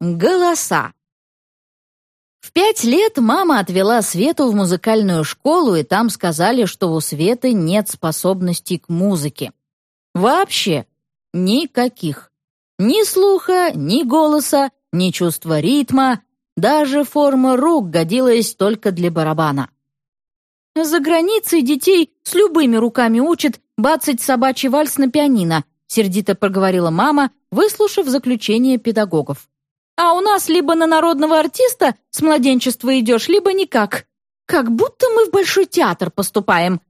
Голоса. В пять лет мама отвела Свету в музыкальную школу, и там сказали, что у Светы нет способностей к музыке. Вообще никаких. Ни слуха, ни голоса, ни чувства ритма, даже форма рук годилась только для барабана. За границей детей с любыми руками учат бацать собачий вальс на пианино, сердито проговорила мама, выслушав заключение педагогов. А у нас либо на народного артиста с младенчества идешь, либо никак. Как будто мы в большой театр поступаем.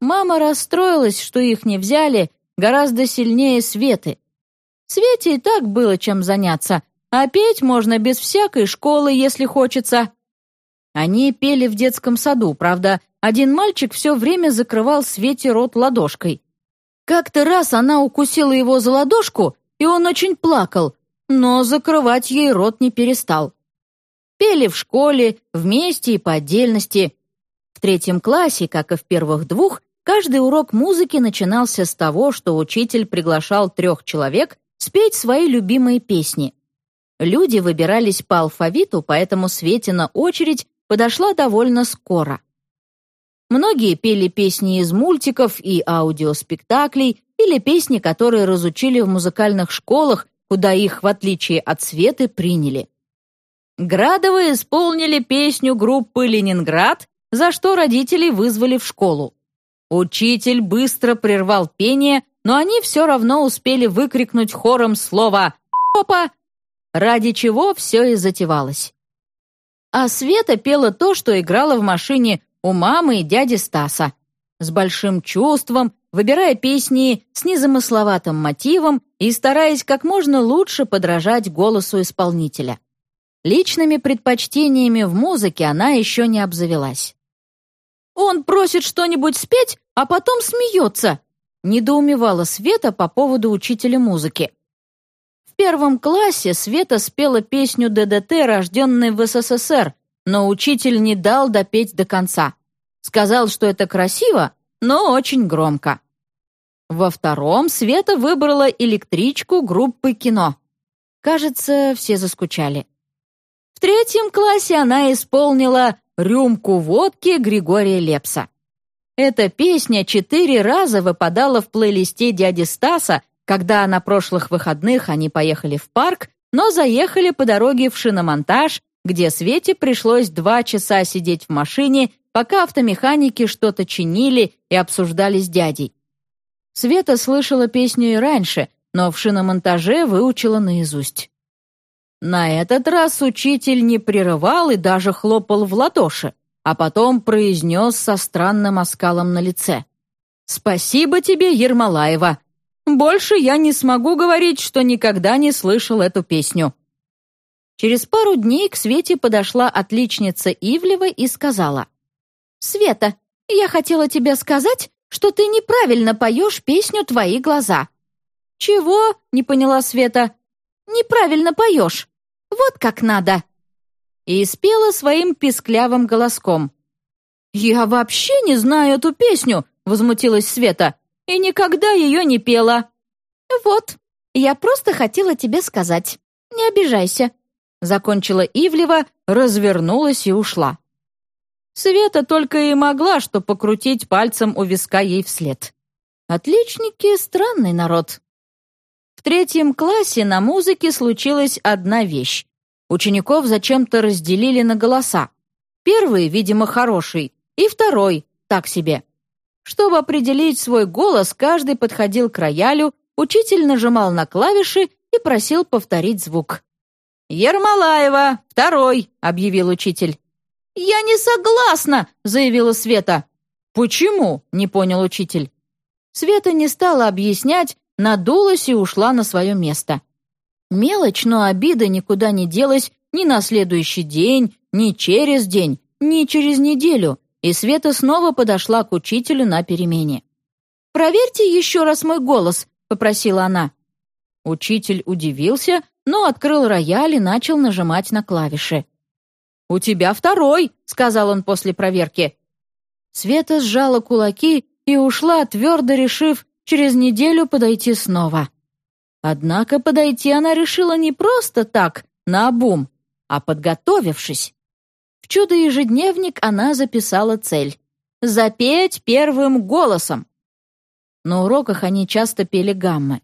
Мама расстроилась, что их не взяли, гораздо сильнее Светы. Свете и так было чем заняться, а петь можно без всякой школы, если хочется. Они пели в детском саду, правда, один мальчик все время закрывал Свете рот ладошкой. Как-то раз она укусила его за ладошку, и он очень плакал, но закрывать ей рот не перестал. Пели в школе, вместе и по отдельности. В третьем классе, как и в первых двух, каждый урок музыки начинался с того, что учитель приглашал трех человек спеть свои любимые песни. Люди выбирались по алфавиту, поэтому Светина очередь подошла довольно скоро. Многие пели песни из мультиков и аудиоспектаклей или песни, которые разучили в музыкальных школах куда их, в отличие от Светы, приняли. Градовы исполнили песню группы «Ленинград», за что родителей вызвали в школу. Учитель быстро прервал пение, но они все равно успели выкрикнуть хором слово «Опа!», ради чего все и затевалось. А Света пела то, что играла в машине у мамы и дяди Стаса. С большим чувством, выбирая песни с незамысловатым мотивом и стараясь как можно лучше подражать голосу исполнителя. Личными предпочтениями в музыке она еще не обзавелась. «Он просит что-нибудь спеть, а потом смеется», недоумевала Света по поводу учителя музыки. В первом классе Света спела песню ДДТ, рожденной в СССР, но учитель не дал допеть до конца. Сказал, что это красиво, но очень громко. Во втором Света выбрала электричку группы «Кино». Кажется, все заскучали. В третьем классе она исполнила «Рюмку водки» Григория Лепса. Эта песня четыре раза выпадала в плейлисте дяди Стаса, когда на прошлых выходных они поехали в парк, но заехали по дороге в шиномонтаж, где Свете пришлось два часа сидеть в машине пока автомеханики что-то чинили и обсуждали с дядей. Света слышала песню и раньше, но в шиномонтаже выучила наизусть. На этот раз учитель не прерывал и даже хлопал в ладоши, а потом произнес со странным оскалом на лице. «Спасибо тебе, Ермолаева. Больше я не смогу говорить, что никогда не слышал эту песню». Через пару дней к Свете подошла отличница Ивлева и сказала, «Света, я хотела тебе сказать, что ты неправильно поешь песню «Твои глаза». «Чего?» — не поняла Света. «Неправильно поешь. Вот как надо». И спела своим писклявым голоском. «Я вообще не знаю эту песню», — возмутилась Света, «и никогда ее не пела». «Вот, я просто хотела тебе сказать. Не обижайся», — закончила Ивлева, развернулась и ушла. Света только и могла что покрутить пальцем у виска ей вслед. Отличники — странный народ. В третьем классе на музыке случилась одна вещь. Учеников зачем-то разделили на голоса. Первый, видимо, хороший, и второй — так себе. Чтобы определить свой голос, каждый подходил к роялю, учитель нажимал на клавиши и просил повторить звук. «Ермолаева, второй», — объявил учитель. «Я не согласна!» — заявила Света. «Почему?» — не понял учитель. Света не стала объяснять, надулась и ушла на свое место. Мелочь, но обида никуда не делась ни на следующий день, ни через день, ни через неделю, и Света снова подошла к учителю на перемене. «Проверьте еще раз мой голос», — попросила она. Учитель удивился, но открыл рояль и начал нажимать на клавиши. «У тебя второй», — сказал он после проверки. Света сжала кулаки и ушла, твердо решив через неделю подойти снова. Однако подойти она решила не просто так, на бум, а подготовившись. В чудо-ежедневник она записала цель — запеть первым голосом. На уроках они часто пели гаммы.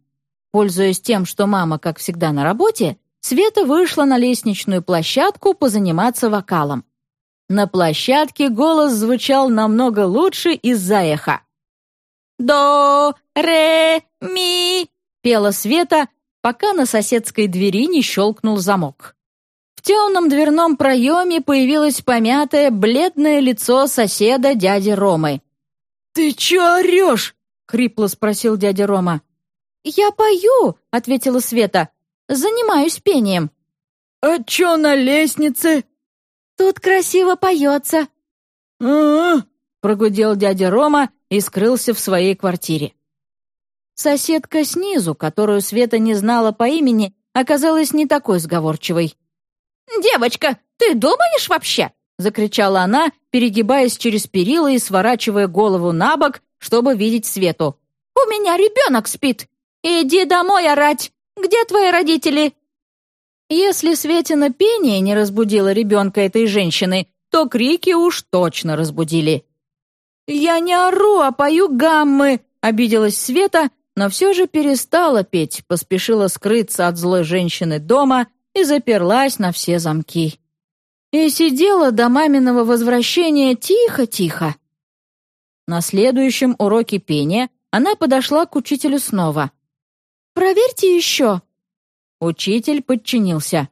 Пользуясь тем, что мама, как всегда, на работе, Света вышла на лестничную площадку позаниматься вокалом. На площадке голос звучал намного лучше из-за эха. «До, ре, ми», — пела Света, пока на соседской двери не щелкнул замок. В темном дверном проеме появилось помятое, бледное лицо соседа дяди Ромы. «Ты чё орёшь?» — хрипло спросил дядя Рома. «Я пою», — ответила Света. «Занимаюсь пением». «А чё на лестнице?» «Тут красиво поется». «А-а-а», прогудел дядя Рома и скрылся в своей квартире. Соседка снизу, которую Света не знала по имени, оказалась не такой сговорчивой. «Девочка, ты думаешь вообще?» — закричала она, перегибаясь через перила и сворачивая голову на бок, чтобы видеть Свету. «У меня ребенок спит! Иди домой орать! Где твои родители?» Если Светина пение не разбудило ребенка этой женщины, то крики уж точно разбудили. «Я не ору, а пою гаммы!» — обиделась Света, но все же перестала петь, поспешила скрыться от злой женщины дома и заперлась на все замки. И сидела до маминого возвращения тихо-тихо. На следующем уроке пения она подошла к учителю снова. «Проверьте еще». Учитель подчинился.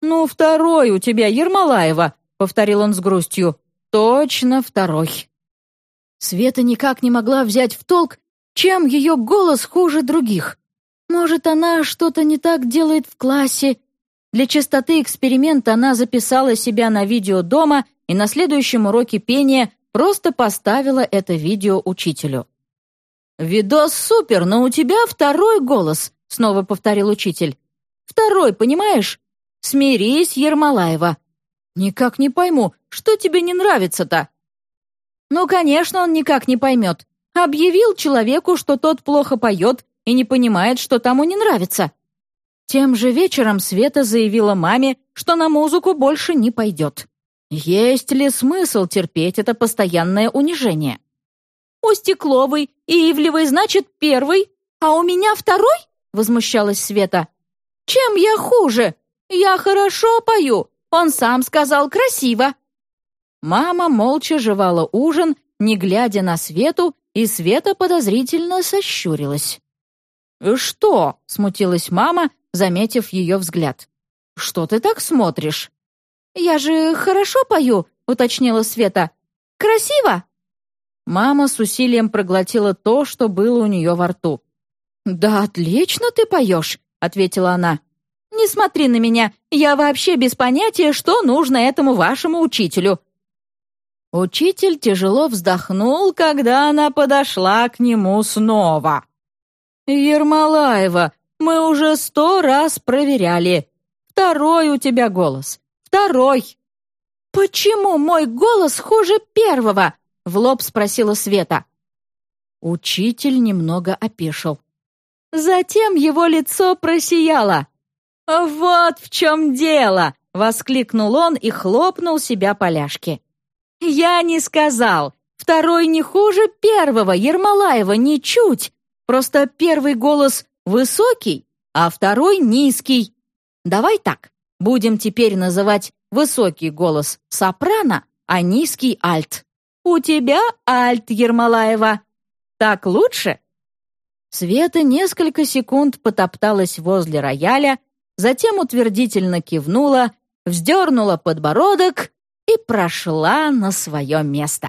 «Ну, второй у тебя, Ермолаева», — повторил он с грустью. «Точно второй». Света никак не могла взять в толк, чем ее голос хуже других. Может, она что-то не так делает в классе. Для чистоты эксперимента она записала себя на видео дома и на следующем уроке пения просто поставила это видео учителю. «Видос супер, но у тебя второй голос», — снова повторил учитель. «Второй, понимаешь? Смирись, Ермолаева. Никак не пойму, что тебе не нравится-то?» Ну, конечно, он никак не поймет. Объявил человеку, что тот плохо поет и не понимает, что тому не нравится. Тем же вечером Света заявила маме, что на музыку больше не пойдет. Есть ли смысл терпеть это постоянное унижение? «У Стекловой и Ивлевой, значит, первый, а у меня второй?» — возмущалась Света. «Чем я хуже? Я хорошо пою. Он сам сказал красиво». Мама молча жевала ужин, не глядя на Свету, и Света подозрительно сощурилась. «Что?» — смутилась мама, заметив ее взгляд. «Что ты так смотришь?» «Я же хорошо пою», — уточнила Света. «Красиво?» Мама с усилием проглотила то, что было у нее во рту. «Да отлично ты поешь», — ответила она. «Не смотри на меня, я вообще без понятия, что нужно этому вашему учителю. Учитель тяжело вздохнул, когда она подошла к нему снова. «Ермолаева, мы уже сто раз проверяли. Второй у тебя голос. Второй!» «Почему мой голос хуже первого?» — в лоб спросила Света. Учитель немного опешил. Затем его лицо просияло. «Вот в чем дело!» — воскликнул он и хлопнул себя по ляжке. «Я не сказал. Второй не хуже первого, Ермолаева, ничуть. Просто первый голос высокий, а второй низкий. Давай так, будем теперь называть высокий голос сопрано, а низкий альт. У тебя альт, Ермолаева. Так лучше?» Света несколько секунд потопталась возле рояля, затем утвердительно кивнула, вздернула подбородок и прошла на свое место.